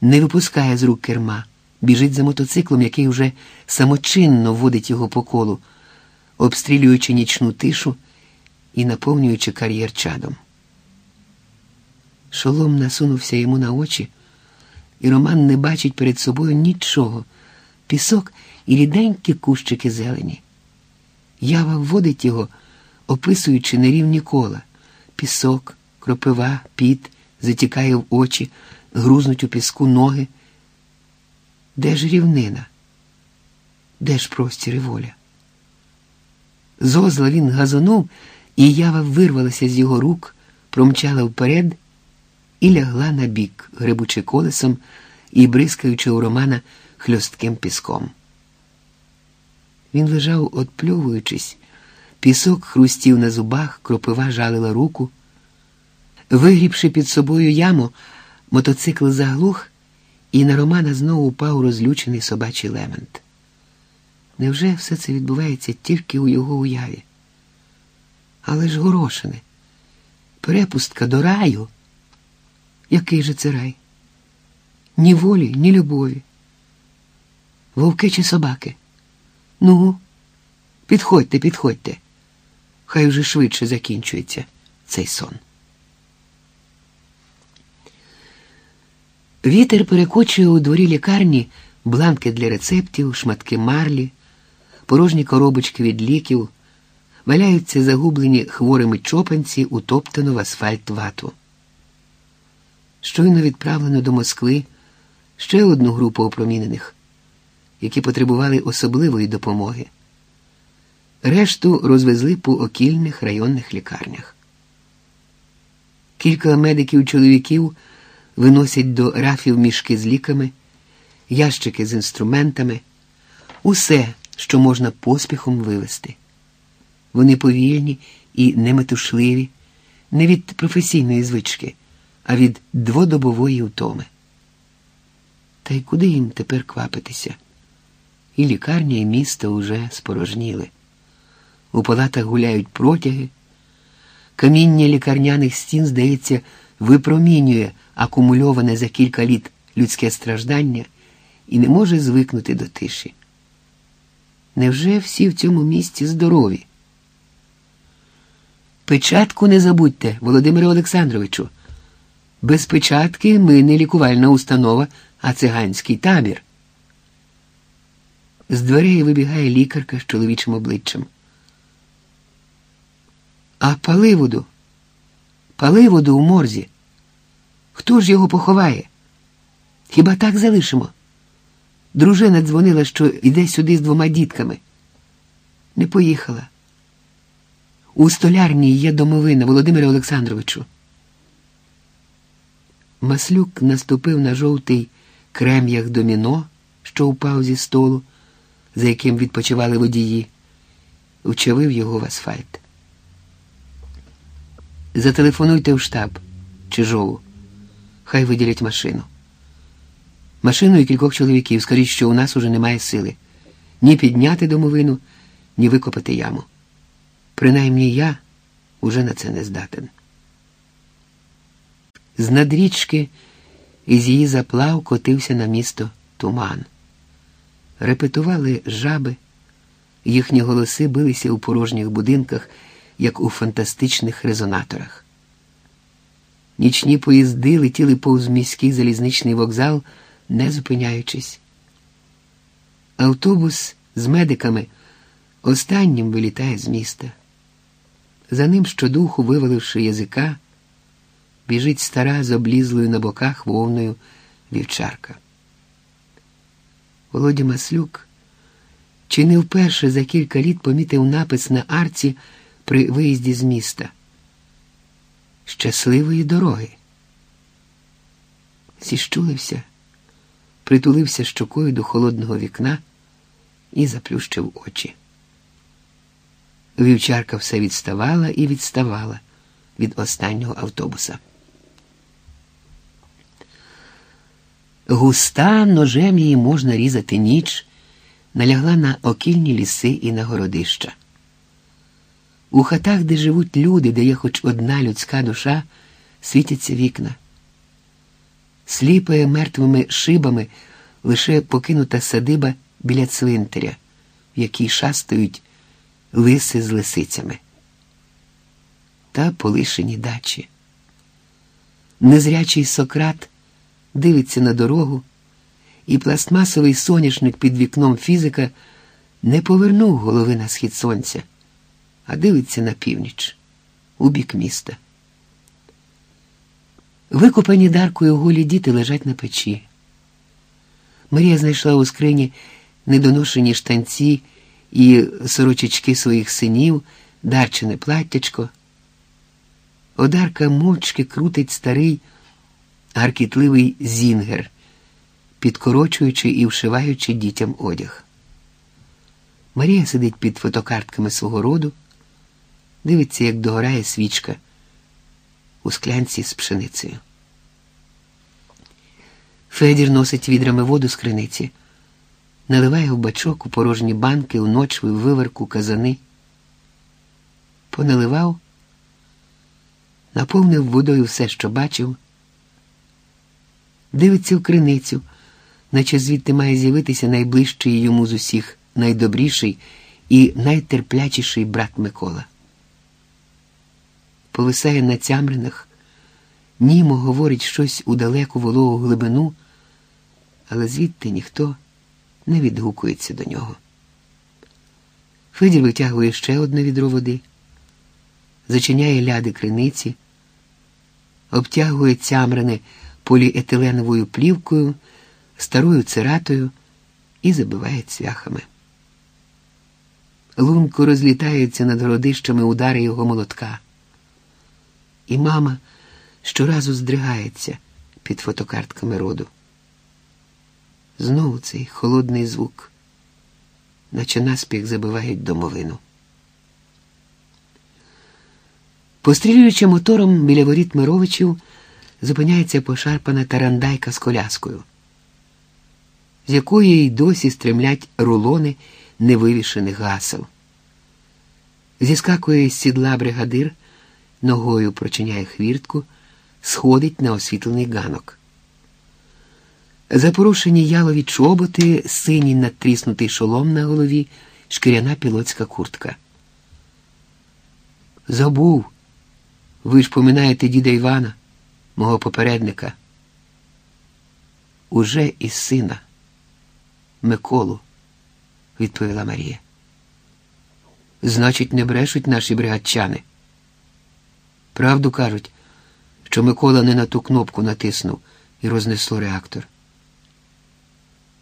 не випускає з рук керма, біжить за мотоциклом, який уже самочинно водить його по колу, обстрілюючи нічну тишу і наповнюючи кар'єр чадом. Шолом насунувся йому на очі, і Роман не бачить перед собою нічого, пісок і ріденькі кущики зелені. Ява вводить його, описуючи нерівні кола, пісок, кропива, піт затікає в очі, грузнуть у піску ноги. Де ж рівнина? Де ж простір і воля? Зозла він газонув, і ява вирвалася з його рук, промчала вперед і лягла на бік, грибучи колесом і бризкаючи у Романа хльостким піском. Він лежав, отпльовуючись, пісок хрустів на зубах, кропива жалила руку. Вигрібши під собою яму, мотоцикл заглух, і на Романа знову упав розлючений собачий лемент. Невже все це відбувається тільки у його уяві? Але ж горошине, перепустка до раю. Який же це рай? Ні волі, ні любові. Вовки чи собаки? Ну, підходьте, підходьте. Хай уже швидше закінчується цей сон. Вітер перекочує у дворі лікарні бланки для рецептів, шматки марлі, порожні коробочки від ліків, валяються загублені хворими чопанці, утоптану в асфальт вату. Щойно відправлено до Москви ще одну групу опромінених, які потребували особливої допомоги. Решту розвезли по окільних районних лікарнях. Кілька медиків-чоловіків виносять до рафів мішки з ліками, ящики з інструментами, усе, що можна поспіхом вивезти. Вони повільні і неметушливі, не від професійної звички, а від дводобової утоми. Та й куди їм тепер квапитися? І лікарня, і місто уже спорожніли. У палатах гуляють протяги. Каміння лікарняних стін, здається, випромінює акумульоване за кілька літ людське страждання і не може звикнути до тиші. Невже всі в цьому місті здорові? Печатку не забудьте, Володимире Олександровичу. Без печатки ми не лікувальна установа, а циганський табір. З дверей вибігає лікарка з чоловічим обличчям. А паливоду, паливоду у морзі. Хто ж його поховає? Хіба так залишимо? Дружина дзвонила, що йде сюди з двома дітками. Не поїхала. У столярній є домовина Володимире Олександровичу. Маслюк наступив на жовтий крем'ях доміно, що упав зі столу, за яким відпочивали водії, вчавив його в асфальт. Зателефонуйте в штаб Чижову. Хай виділять машину. Машину і кількох чоловіків, скажіть, що у нас уже немає сили ні підняти домовину, ні викопати яму. Принаймні я уже на це не здатен. З надрічки із її заплав котився на місто туман. Репетували жаби, їхні голоси билися у порожніх будинках, як у фантастичних резонаторах. Нічні поїзди летіли повз міський залізничний вокзал, не зупиняючись. Автобус з медиками останнім вилітає з міста. За ним щодуху, виваливши язика, біжить стара з облізлою на боках вовною вівчарка. Володя Маслюк чи не вперше за кілька літ помітив напис на арці при виїзді з міста. Щасливої дороги. Зіщулився, притулився щокою до холодного вікна і заплющив очі. Вівчарка все відставала і відставала від останнього автобуса. Густа ножем її можна різати ніч, налягла на окільні ліси і на городища. У хатах, де живуть люди, де є хоч одна людська душа, світяться вікна. сліпає мертвими шибами лише покинута садиба біля цвинтаря, в якій шастають лиси з лисицями. Та полишені дачі. Незрячий Сократ дивиться на дорогу, і пластмасовий соняшник під вікном фізика не повернув голови на схід сонця, а дивиться на північ, у бік міста. Викопані даркою голі діти лежать на печі. Марія знайшла у скрині недоношені штанці і сорочечки своїх синів, дарчине платтячко. Одарка мовчки крутить старий гаркітливий зінгер, підкорочуючи і вшиваючи дітям одяг. Марія сидить під фотокартками свого роду, дивиться, як догорає свічка у склянці з пшеницею. Федір носить відрами воду з криниці, наливає в бачок у порожні банки, у ночви, в виверку, казани. Поналивав, наповнив водою все, що бачив, дивиться в криницю, наче звідти має з'явитися найближчий йому з усіх, найдобріший і найтерплячіший брат Микола. Повисає на цямринах, німо говорить щось у далеку вологу глибину, але звідти ніхто не відгукується до нього. Федір витягує ще одне відро води, зачиняє ляди криниці, обтягує цямрини поліетиленовою плівкою, старою циратою і забиває цвяхами. Лунко розлітаються над городищами удари його молотка. І мама щоразу здригається під фотокартками роду. Знову цей холодний звук, наче наспіх забивають домовину. Пострілюючи мотором біля воріт Мировичів, зупиняється пошарпана тарандайка з коляскою, з якої й досі стремлять рулони невивішених гасел. Зіскакує з сідла бригадир, ногою прочиняє хвіртку, сходить на освітлений ганок. Запорушені ялові чоботи, синій надтріснутий шолом на голові, шкіряна пілотська куртка. Забув. Ви ж поминаєте діда Івана, мого попередника. Уже із сина, Миколу, відповіла Марія. Значить, не брешуть наші бригадчани. Правду кажуть, що Микола не на ту кнопку натиснув і рознесло реактор.